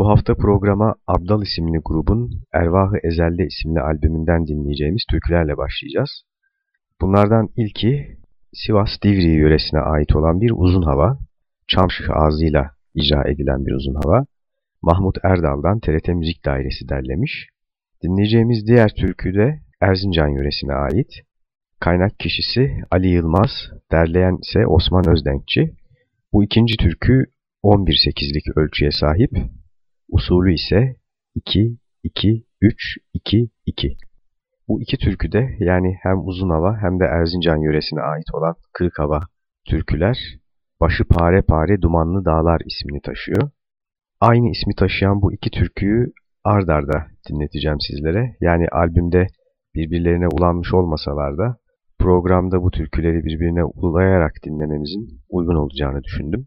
Bu hafta programa Abdal isimli grubun Ervahı Ezelde isimli albümünden dinleyeceğimiz türkülerle başlayacağız. Bunlardan ilki Sivas Divriği yöresine ait olan bir uzun hava, Çamşıh ağzıyla icra edilen bir uzun hava, Mahmut Erdal'dan TRT Müzik Dairesi derlemiş. Dinleyeceğimiz diğer türkü de Erzincan yöresine ait. Kaynak kişisi Ali Yılmaz, derleyen ise Osman Özdenkçi. Bu ikinci türkü 11-8'lik ölçüye sahip Usulü ise 2-2-3-2-2. Bu iki türkü de yani hem uzun hava hem de Erzincan yöresine ait olan kırık hava türküler Başı Pare Pare Dumanlı Dağlar ismini taşıyor. Aynı ismi taşıyan bu iki türküyü ard arda dinleteceğim sizlere. Yani albümde birbirlerine ulanmış olmasalar da programda bu türküleri birbirine ulayarak dinlememizin uygun olacağını düşündüm.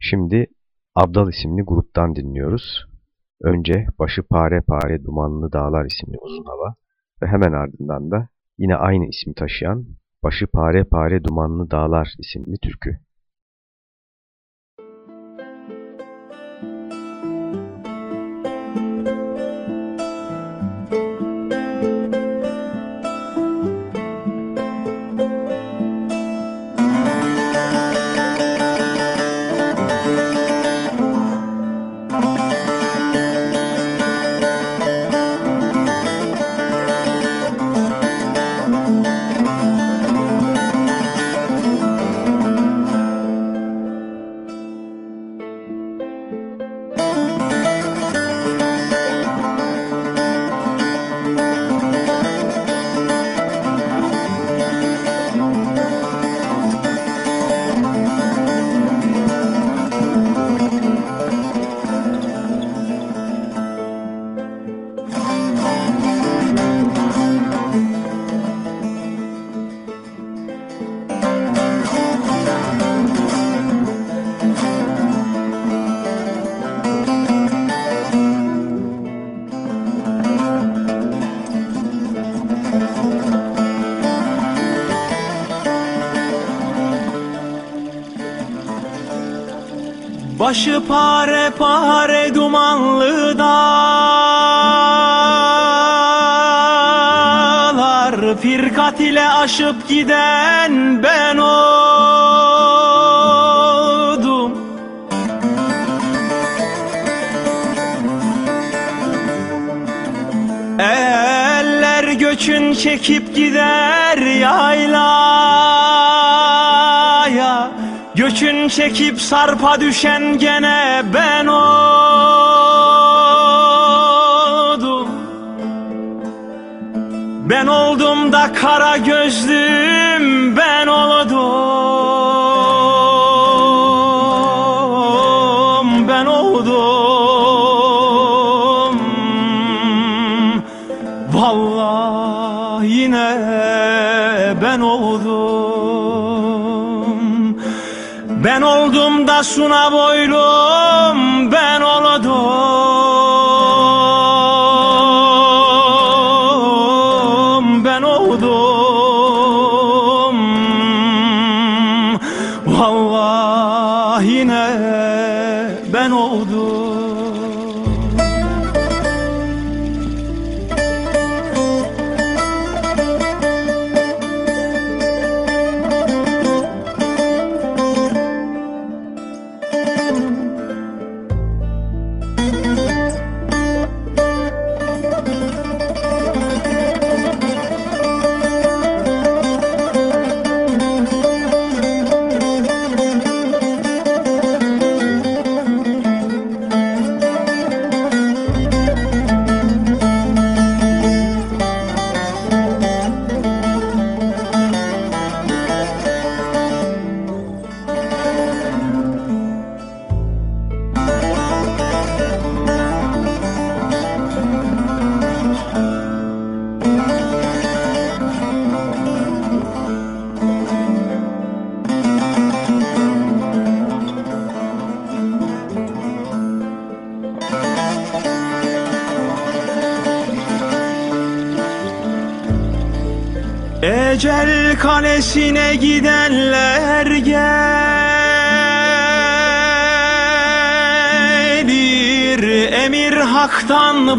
Şimdi Abdal isimli gruptan dinliyoruz. Önce Başı Pare Pare Dumanlı Dağlar isimli uzun hava ve hemen ardından da yine aynı ismi taşıyan Başı Pare Pare Dumanlı Dağlar isimli türkü. Firkat ile aşıp giden ben oldum. Eller göçün çekip gider yaylaya. Göçün çekip sarpa düşen gene ben oldum Ben oldum da kara gözlüm ben oldum Ben oldum. Vallahi yine ben oldum. Ben oldum da suna boylum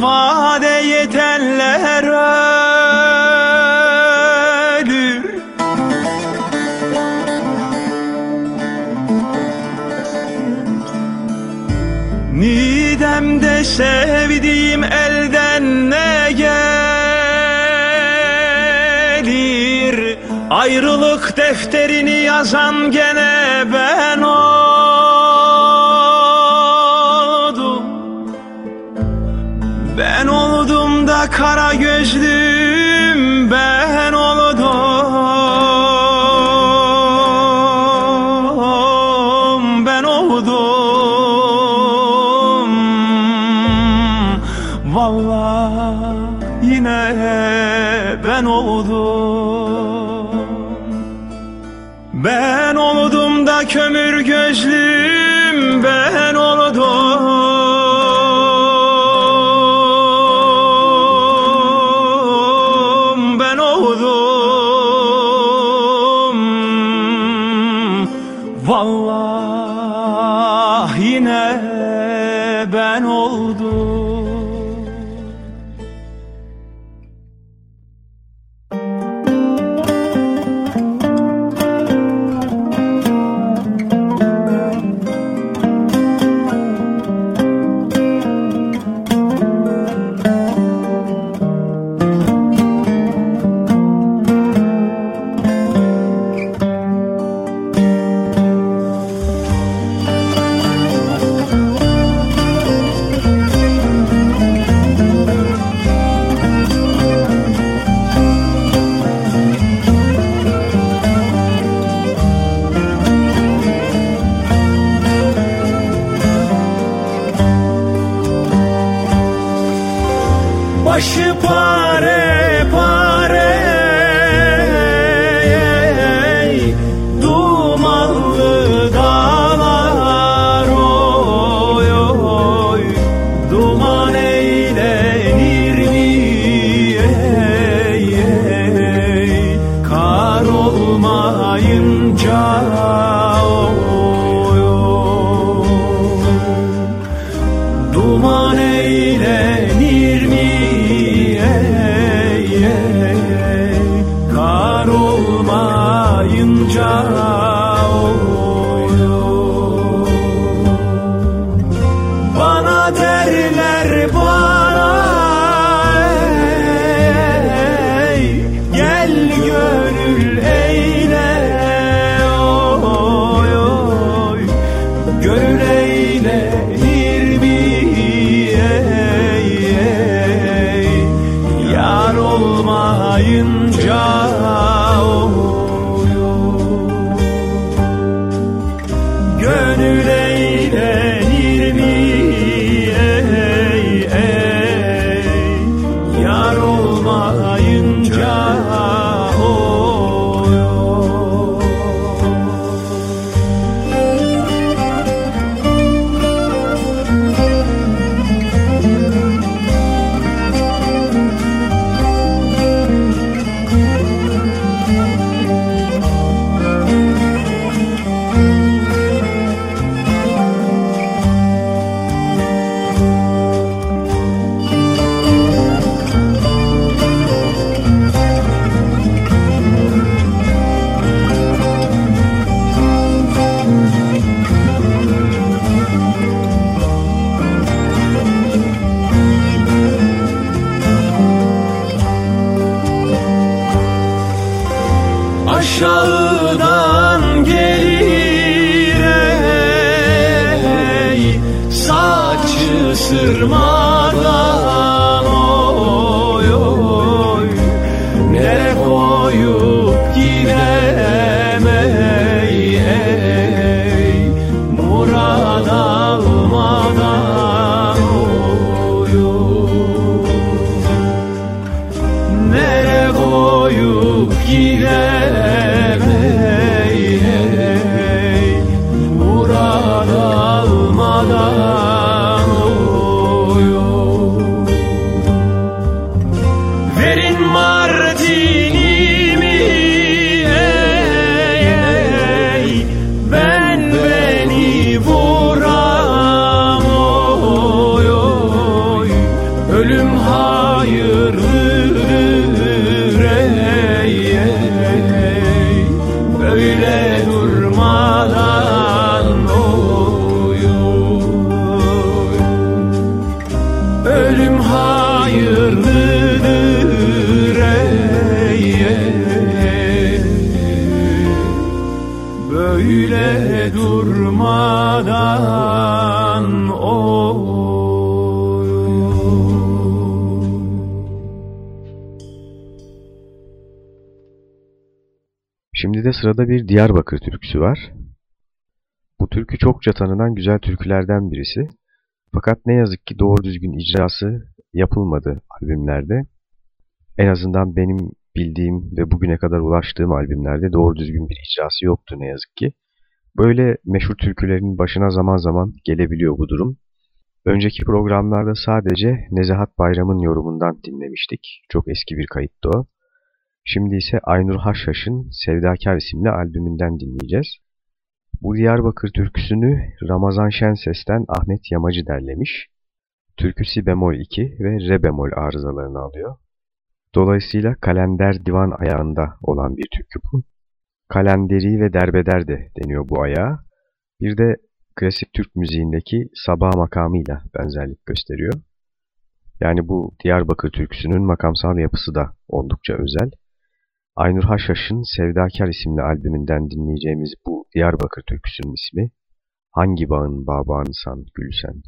vade yetenler ölür. Nidemde sevdiğim elden ne gelir? Ayrılık defterini yazan gene yine ben oldum. Ben oldum da kömür gözlüm ben oldum. aşağıdan gelir ey saçı sırmadan sırada bir Diyarbakır türküsü var. Bu türkü çokça tanınan güzel türkülerden birisi. Fakat ne yazık ki doğru düzgün icrası yapılmadı albümlerde. En azından benim bildiğim ve bugüne kadar ulaştığım albümlerde doğru düzgün bir icrası yoktu ne yazık ki. Böyle meşhur türkülerin başına zaman zaman gelebiliyor bu durum. Önceki programlarda sadece Nezahat Bayram'ın yorumundan dinlemiştik. Çok eski bir kayıttı o. Şimdi ise Aynur Haşhaş'ın Sevdakar isimli albümünden dinleyeceğiz. Bu Diyarbakır türküsünü Ramazan Şenses'ten Ahmet Yamacı derlemiş. Türkü si bemol 2 ve re bemol arızalarını alıyor. Dolayısıyla kalender divan ayağında olan bir türkü bu. Kalenderi ve derbeder de deniyor bu ayağa. Bir de klasik Türk müziğindeki sabah makamıyla benzerlik gösteriyor. Yani bu Diyarbakır türküsünün makamsal yapısı da oldukça özel. Aynur Haşhaş'ın Sevdakar isimli albümünden dinleyeceğimiz bu Diyarbakır türküsünün ismi Hangi bağın babanısan gülsen?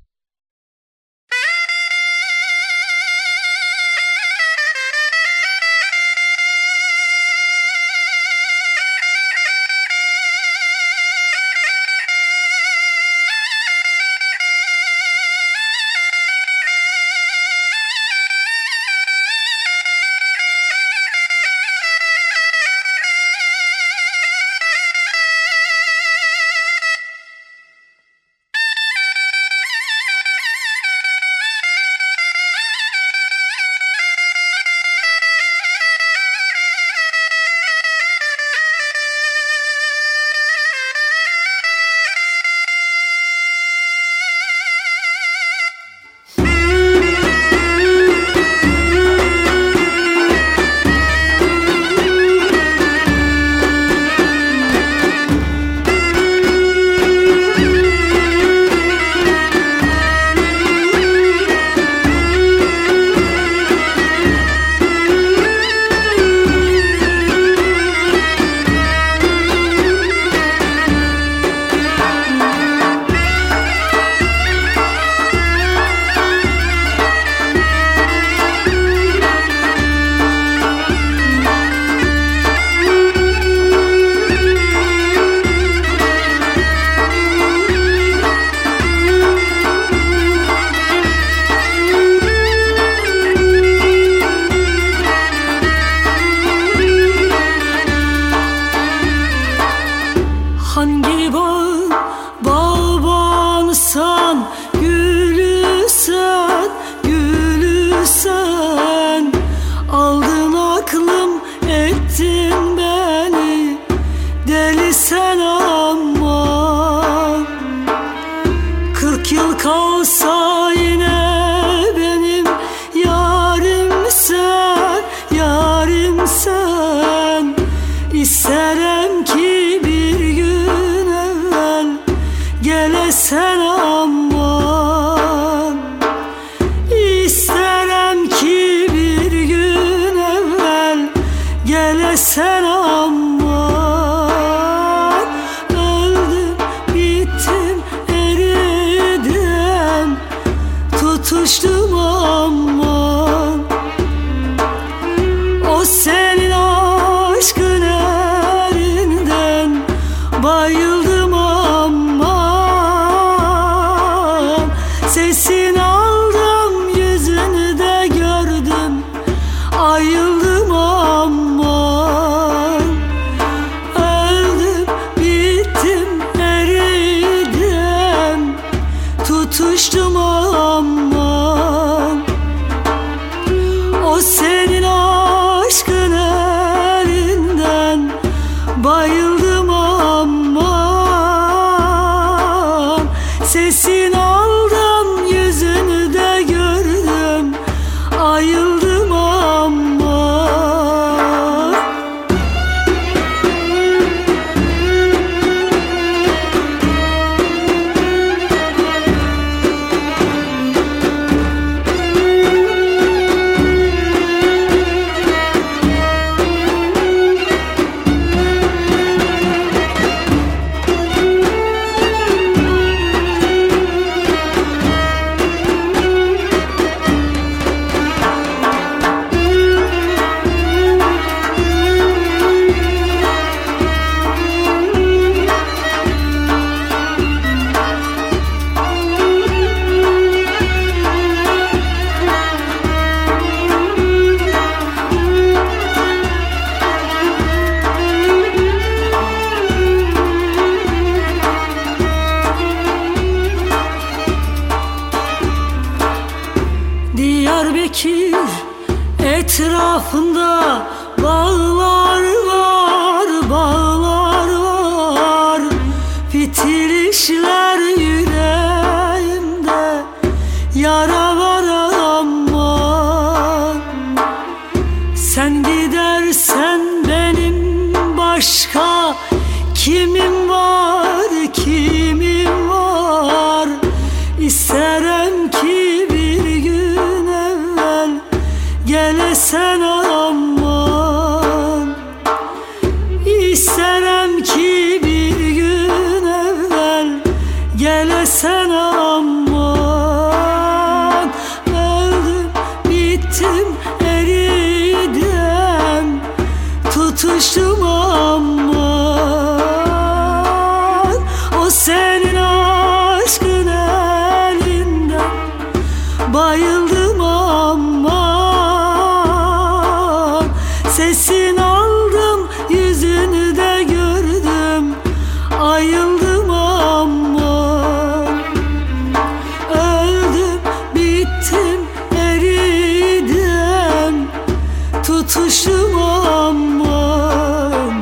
Tutuştum aman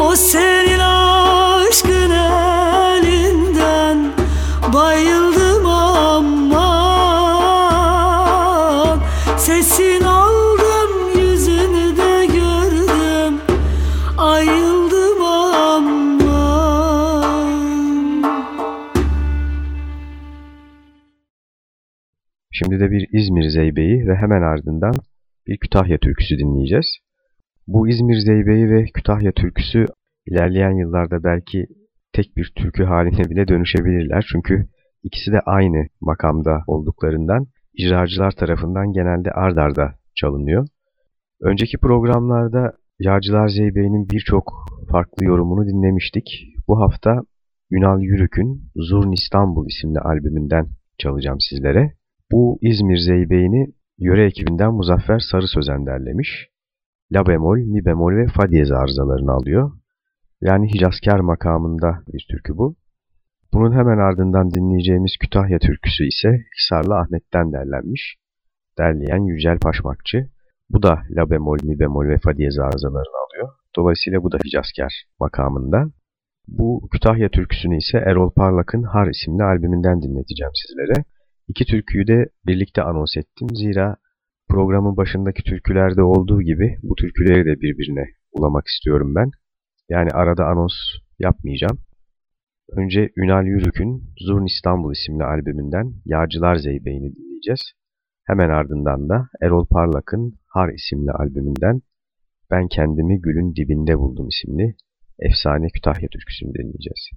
O senin aşkın elinden bayıldım aman. Sesin aldım yüzünü de gördüm. Ayıldım aman. Şimdi de bir İzmir Zeybeği ve hemen ardından bir Kütahya türküsü dinleyeceğiz. Bu İzmir Zeybeği ve Kütahya türküsü ilerleyen yıllarda belki tek bir türkü haline bile dönüşebilirler. Çünkü ikisi de aynı makamda olduklarından icracılar tarafından genelde ard arda çalınıyor. Önceki programlarda Yağcılar Zeybeği'nin birçok farklı yorumunu dinlemiştik. Bu hafta Ünal Yürük'ün Zurn İstanbul isimli albümünden çalacağım sizlere. Bu İzmir Zeybeğini yöre ekibinden Muzaffer Sarı Sözen derlemiş. La bemol, mi bemol ve fa diyez arızalarını alıyor. Yani Hicazkar makamında bir türkü bu. Bunun hemen ardından dinleyeceğimiz Kütahya türküsü ise Hisarlı Ahmet'ten derlenmiş. Derleyen Yücel Paşmakçı. Bu da la bemol, mi bemol ve fa diyez arızalarını alıyor. Dolayısıyla bu da Hicazkar makamında. Bu Kütahya türküsünü ise Erol Parlak'ın Har isimli albümünden dinleteceğim sizlere. İki türküyü de birlikte anons ettim. Zira programın başındaki türkülerde olduğu gibi bu türküleri de birbirine ulamak istiyorum ben. Yani arada anons yapmayacağım. Önce Ünal Yürük'ün Zurn İstanbul isimli albümünden Yağcılar Zeybeğini dinleyeceğiz. Hemen ardından da Erol Parlak'ın Har isimli albümünden Ben Kendimi Gülün Dibinde Buldum isimli efsane Kütahya türküsünü dinleyeceğiz.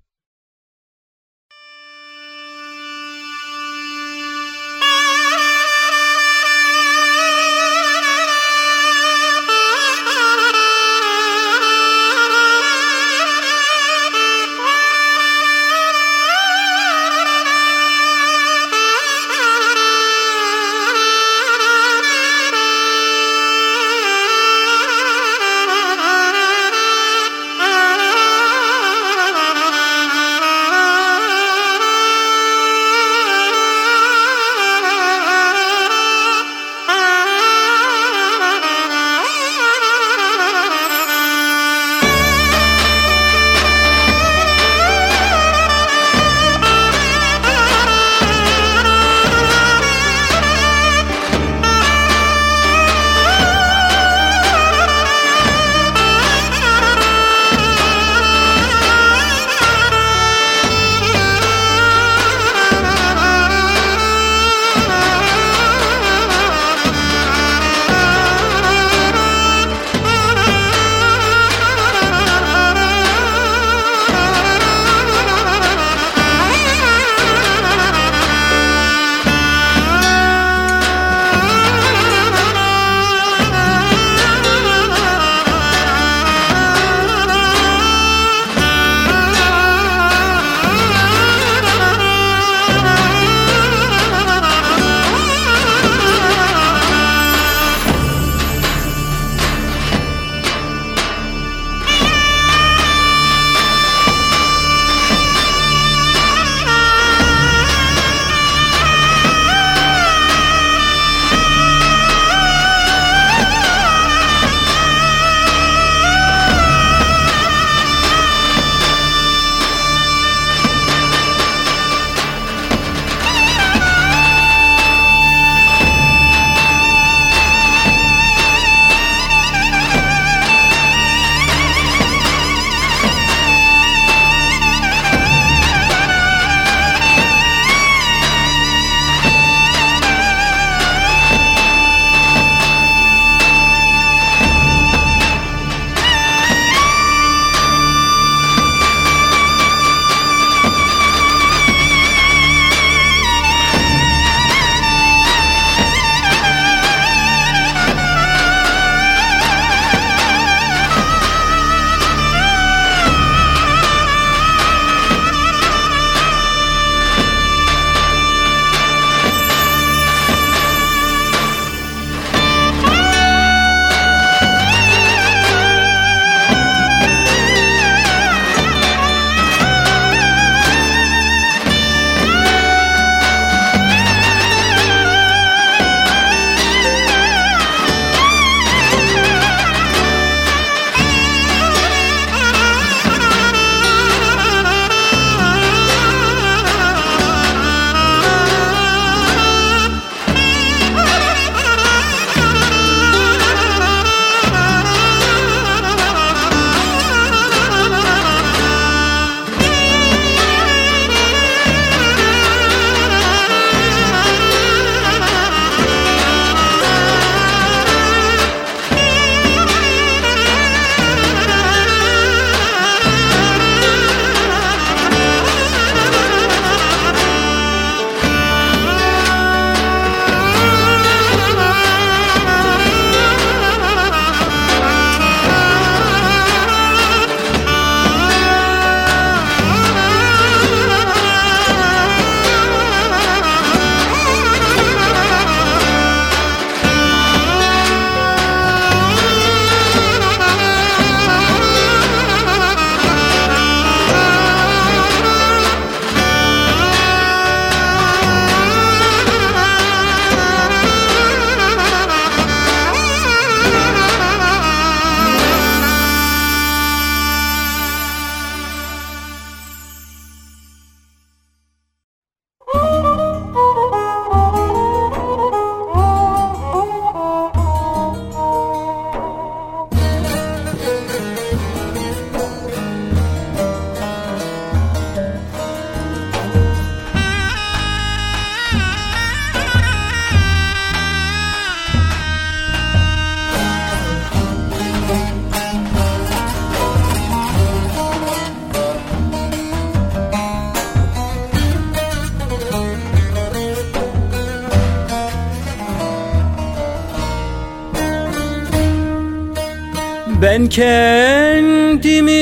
Kendimi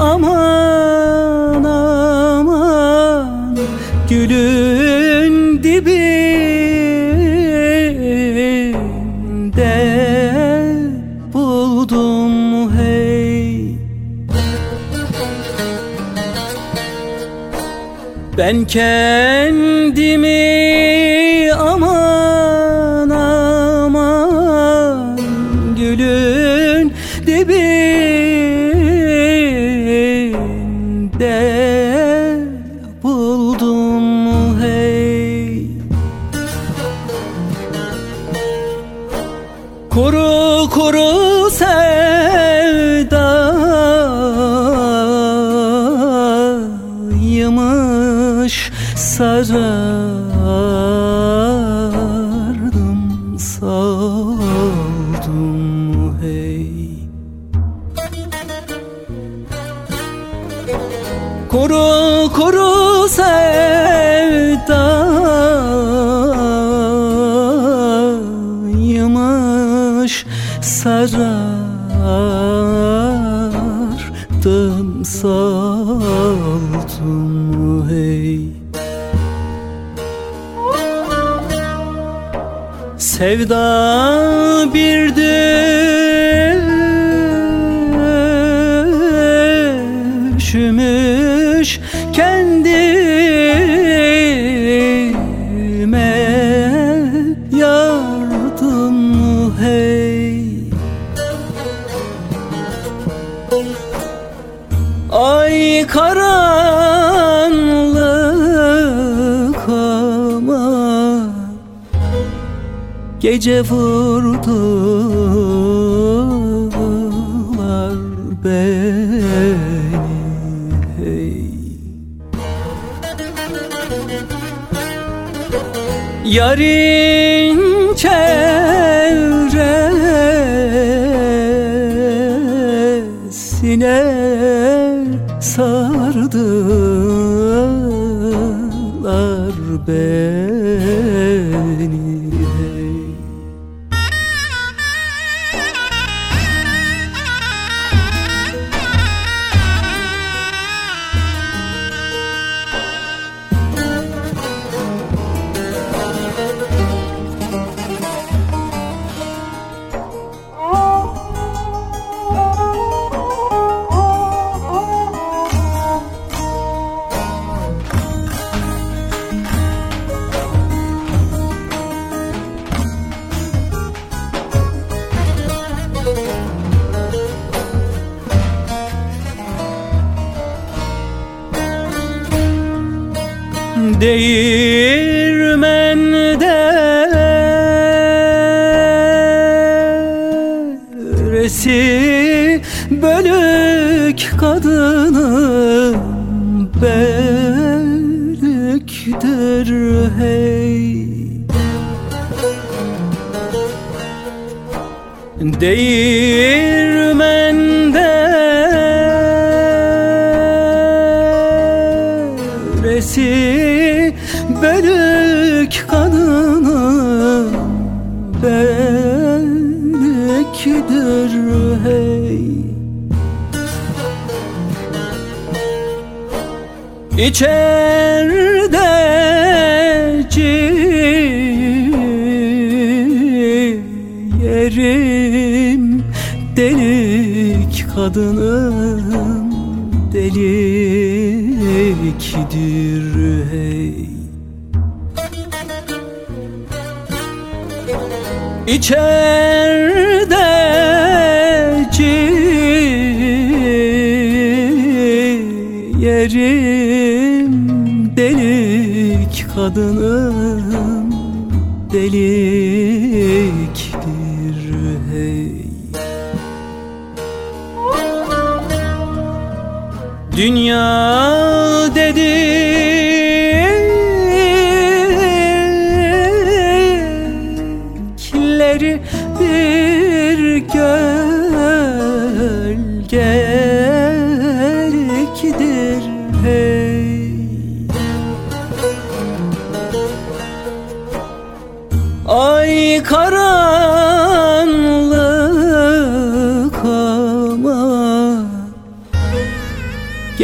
aman aman Gülün dibinde buldum hey. Ben kendimi Sevda Gece vurdular beni hey. Yarın çevresine Değirmende. Resi bölük kadının belüktür hey. Değirmende kadının deliktir hey. Dünya dedikleri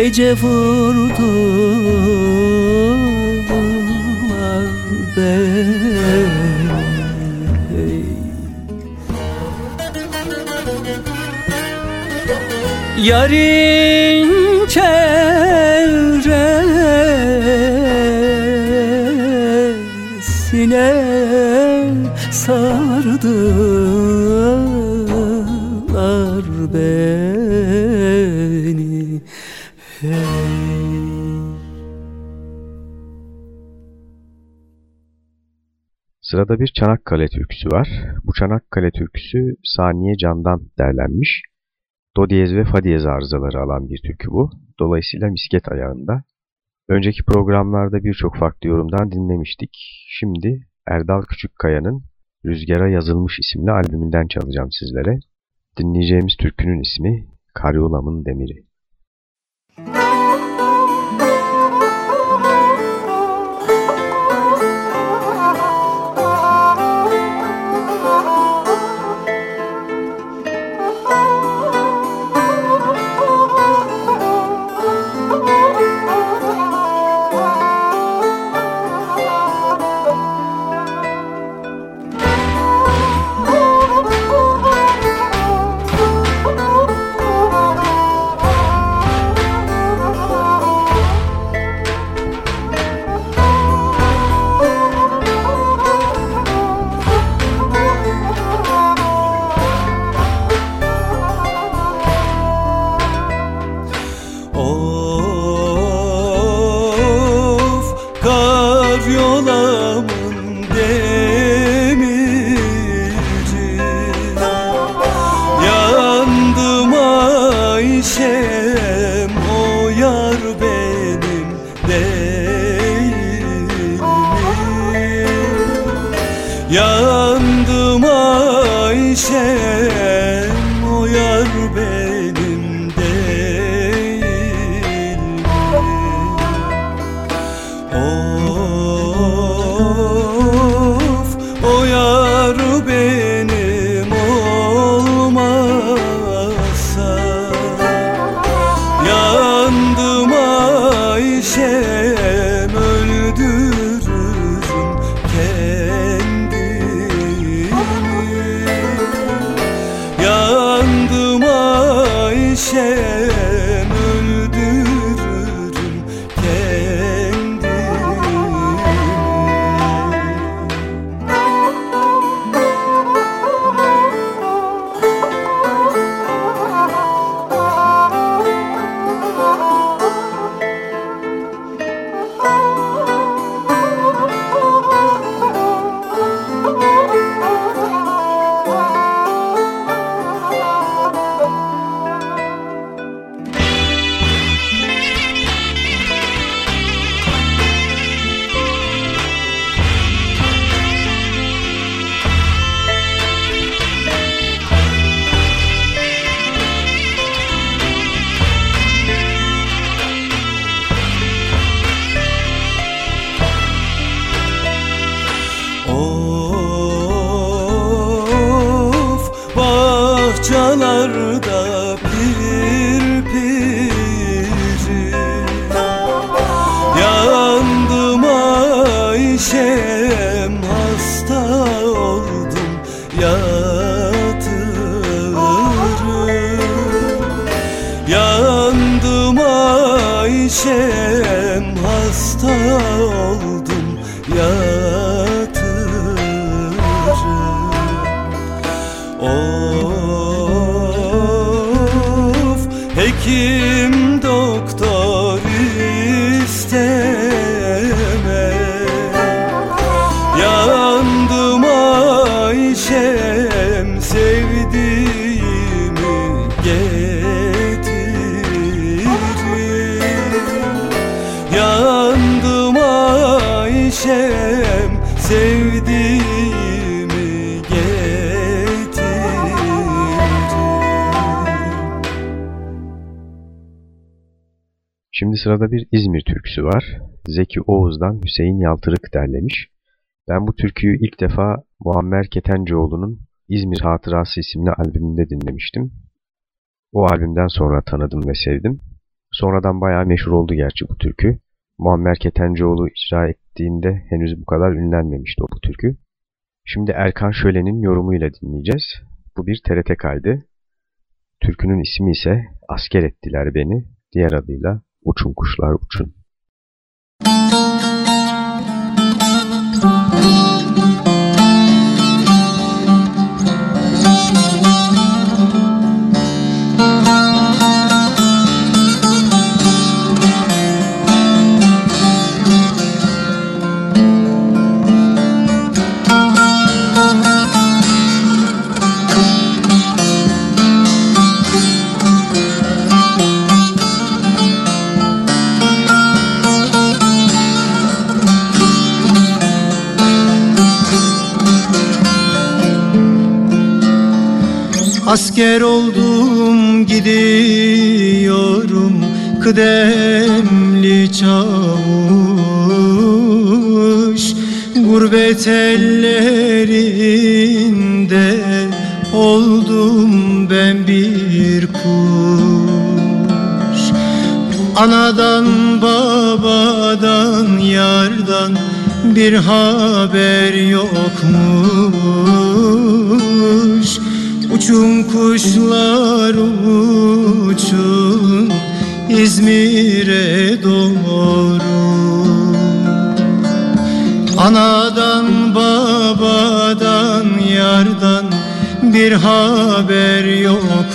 Gece vurdular beni Yarın çevresine sardılar Sırada bir Çanakkale türküsü var. Bu Çanakkale türküsü Saniye Can'dan derlenmiş. Do diyez ve fa diyez arızaları alan bir türkü bu. Dolayısıyla misket ayağında. Önceki programlarda birçok farklı yorumdan dinlemiştik. Şimdi Erdal Küçükkaya'nın Rüzgara Yazılmış isimli albümünden çalacağım sizlere. Dinleyeceğimiz türkünün ismi Karyolam'ın Demiri. yeah. Sırada bir İzmir türküsü var. Zeki Oğuz'dan Hüseyin Yaltırık derlemiş. Ben bu türküyü ilk defa Muammer Ketencoğlu'nun İzmir Hatırası isimli albümünde dinlemiştim. O albümden sonra tanıdım ve sevdim. Sonradan bayağı meşhur oldu gerçi bu türkü. Muammer Ketencoğlu icra ettiğinde henüz bu kadar ünlenmemişti o bu türkü. Şimdi Erkan Şölen'in yorumuyla dinleyeceğiz. Bu bir TRT kaydı. Türkünün ismi ise Asker Ettiler Beni, diğer adıyla Uçun Kuşlar Uçun. Asker oldum gidiyorum kıdemli çavuş. Gurbet ellerinde oldum ben bir kuş. Anadan babadan yardan bir haber yokmuş Uçun kuşlar uçun İzmir'e doğru. Anadan babadan yardan bir haber yokmuş.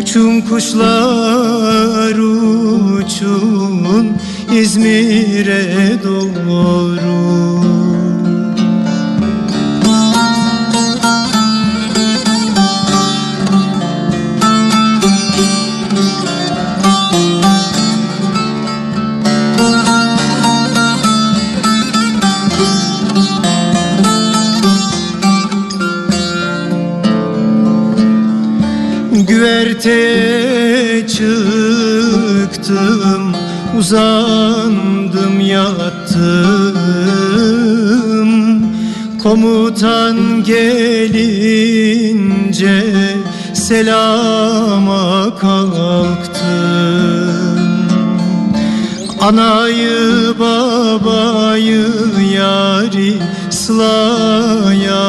Uçun kuşlar uçun İzmir'e doğru Uzandım yattım. Komutan gelince selama kalktım. Anayı babayı yari sılaya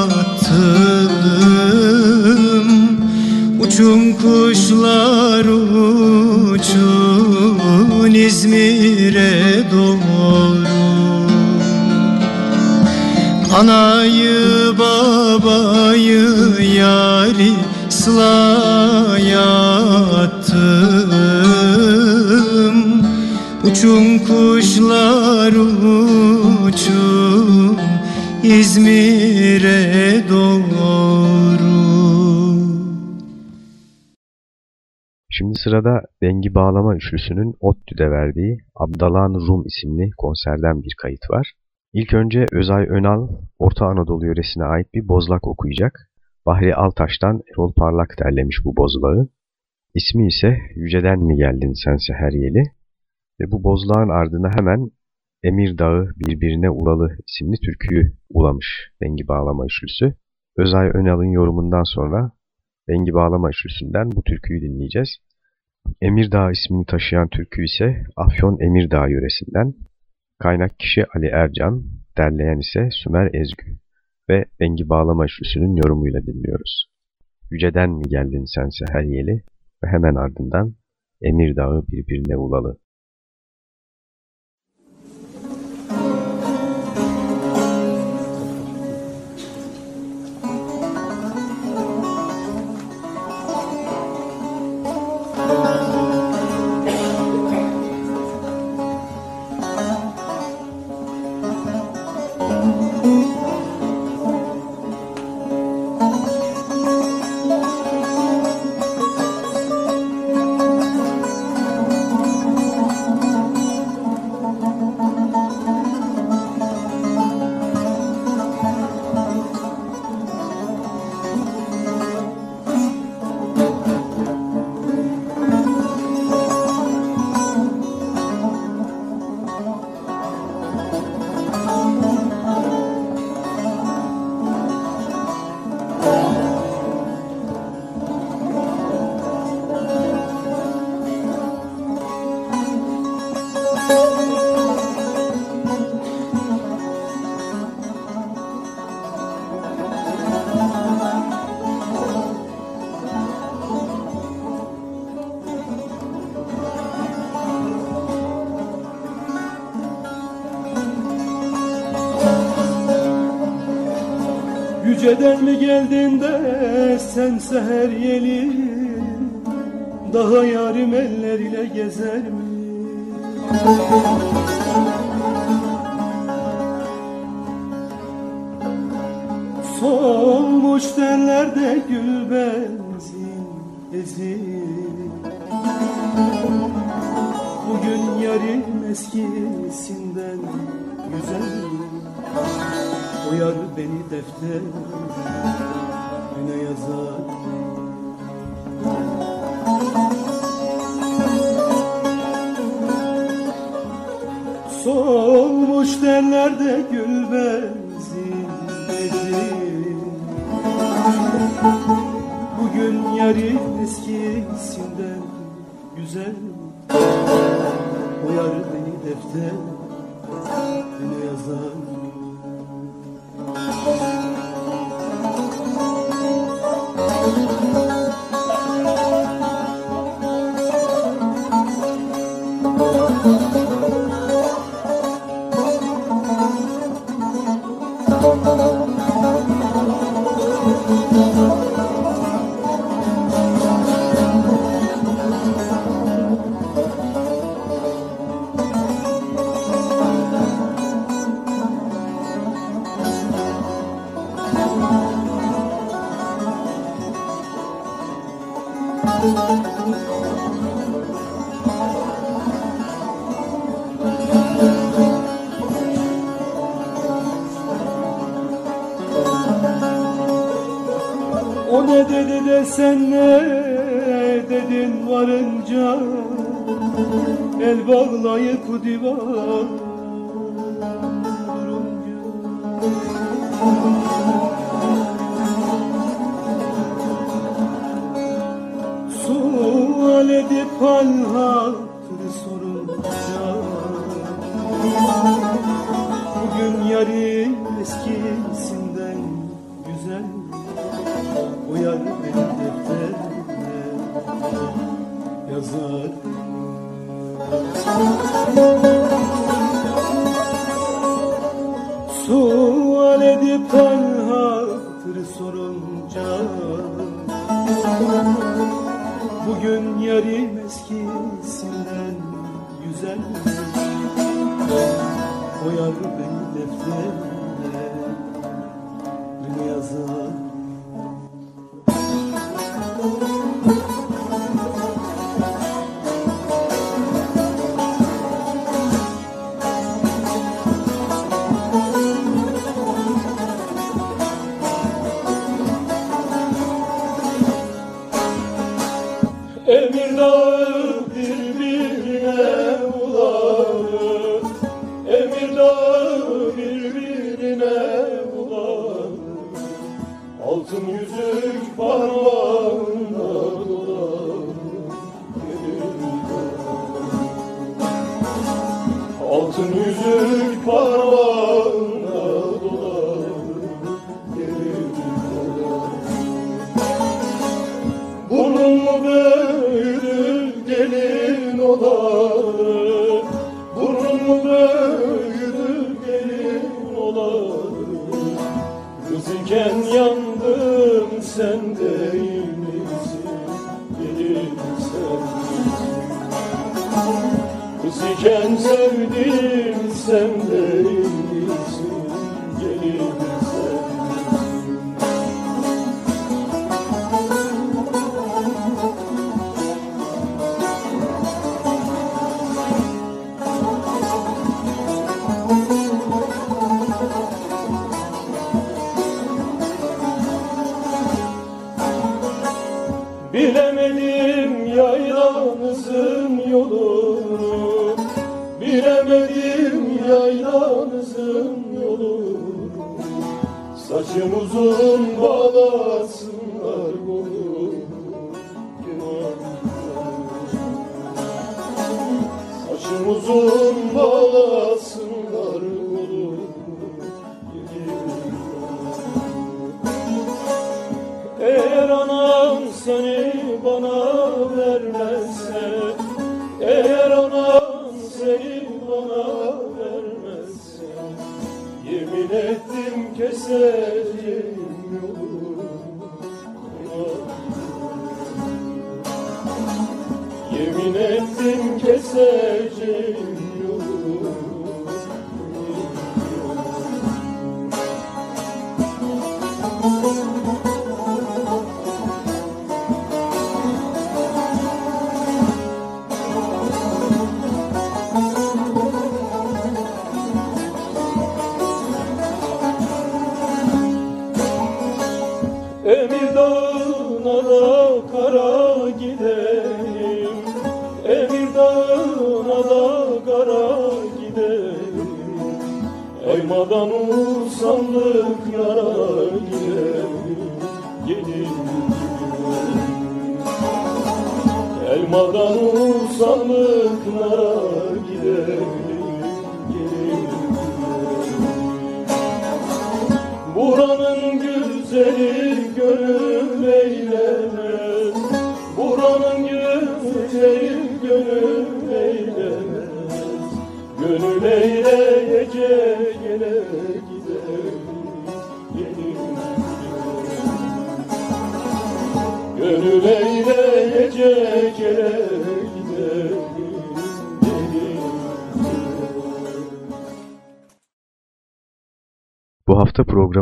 attım. Uçun kuşlar İzmir'e doğru. Anayı babayı yari sılaya attım. Uçun kuşlar uçun İzmir'e sırada Bengi Bağlama Üçlüsü'nün ODTÜ'de verdiği Abdalan Rum isimli konserden bir kayıt var. İlk önce Özay Önal, Orta Anadolu yöresine ait bir bozlak okuyacak. Bahri Altaş'tan Erol Parlak derlemiş bu bozlağı. İsmi ise Yüceden mi geldin sense her yeli. Ve bu bozlağın ardına hemen Emir Dağı birbirine ulalı isimli türküyü ulamış Bengi Bağlama Üçlüsü. Özay Önal'ın yorumundan sonra Bengi Bağlama Üçlüsü'nden bu türküyü dinleyeceğiz. Emirdağ ismini taşıyan türkü ise Afyon Emirdağ yöresinden. Kaynak kişi Ali Ercan, derleyen ise Sümer Ezgü ve Bengi Bağlama Üçlüsü'nün yorumuyla dinliyoruz. Yüceden mi geldin sense her yeli ve hemen ardından Emirdağ'ı birbirine ulalı. Yüceden mi geldin de sen seher yeli Daha yarim elleriyle gezer mi? Solmuş tellerde gül benzin ezin. Bugün yarın eskisinden güzel Uyar beni defter güne yazar. Solmuş tellerde gül benzin Bugün yarın eskisinden güzel. Uyar beni defter güne yazar Sual edip hal hatır sorunca Bugün yarın eskisinden güzel Uyar beni defterine yazar. Sual edip hal hatır sorunca Bugün yarım Kız iken yandım sen değil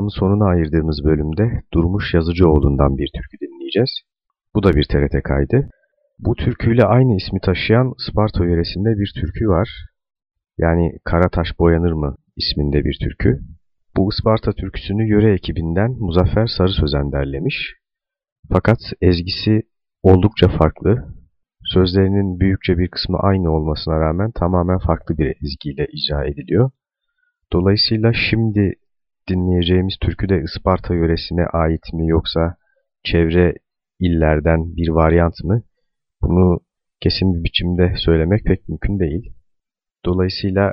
programın sonuna ayırdığımız bölümde Durmuş Yazıcıoğlu'ndan bir türkü dinleyeceğiz. Bu da bir TRT kaydı. Bu türküyle aynı ismi taşıyan Sparta yöresinde bir türkü var. Yani Karataş Boyanır mı isminde bir türkü. Bu Isparta türküsünü yöre ekibinden Muzaffer Sarı Sözen derlemiş. Fakat ezgisi oldukça farklı. Sözlerinin büyükçe bir kısmı aynı olmasına rağmen tamamen farklı bir ezgiyle icra ediliyor. Dolayısıyla şimdi dinleyeceğimiz türkü de Isparta yöresine ait mi yoksa çevre illerden bir varyant mı? Bunu kesin bir biçimde söylemek pek mümkün değil. Dolayısıyla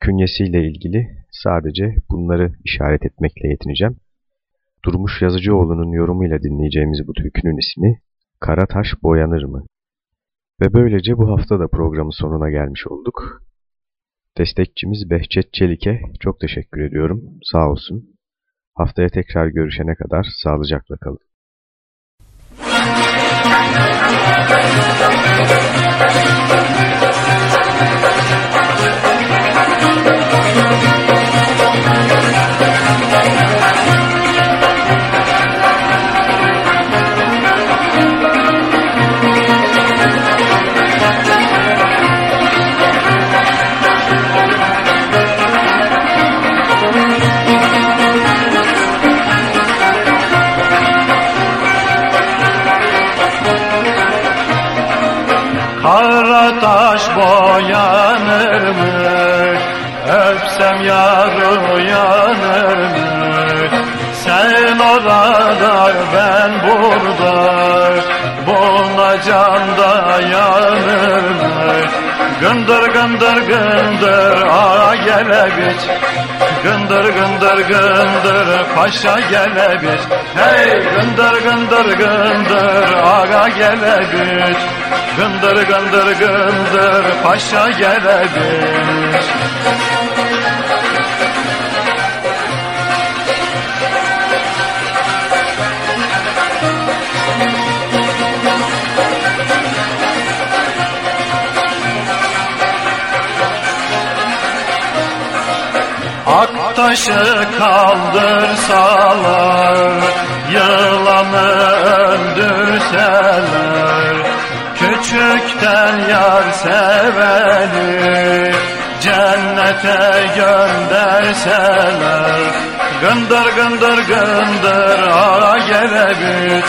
künyesiyle ilgili sadece bunları işaret etmekle yetineceğim. Durmuş Yazıcıoğlu'nun yorumuyla dinleyeceğimiz bu türkünün ismi Karataş Boyanır mı? Ve böylece bu hafta da programın sonuna gelmiş olduk. Destekçimiz Behçet Çelik'e çok teşekkür ediyorum. Sağ olsun. Haftaya tekrar görüşene kadar sağlıcakla kalın. Gındır gındır gındır ağa gele biç Gındır gındır gındır paşa gele biç Hey gındır gındır gındır ağa gele biç Gındır gındır gındır paşa gele biç Aktaşı kaldırsalar Yılanı öldürseler. Küçükten yar seveni Cennete gönderseler. Gındır gındır gındır ağa gelebiç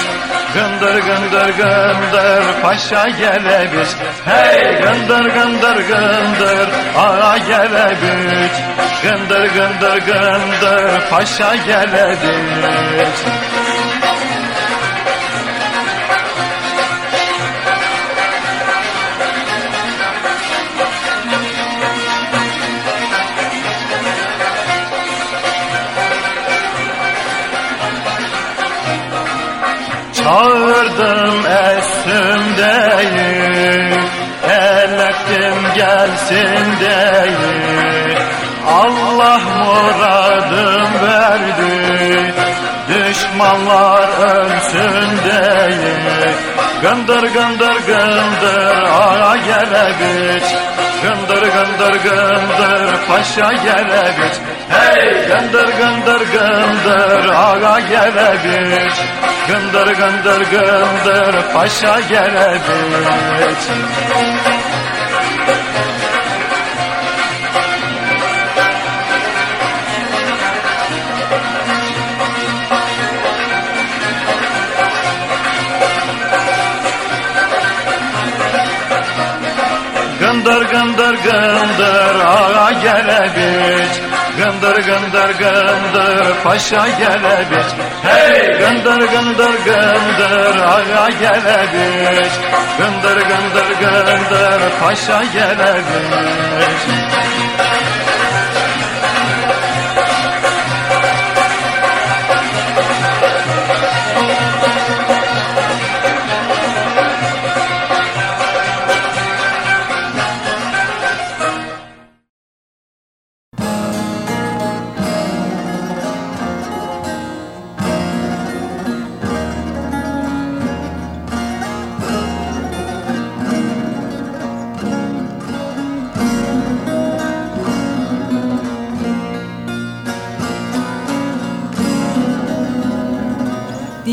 Gındır gındır gındır paşa gelebiç. Hey gındır gındır gındır ağa gelebiç. Gındır gındır gındır paşa gelebiç. Çağırdım düşmanlar ölsün değil Gındır gındır gındır ağa gelebiç Gındır gındır gındır paşa gelebiç Hey! Gındır gındır gındır ağa gelebiç Gındır gındır gındır paşa gelebiç Gındır gındır gındır ağa gelebiç Gındır gındır gındır paşa gelebiç Hey! Gındır gındır gındır ağa gelebiç Gındır gındır gındır paşa gelebiç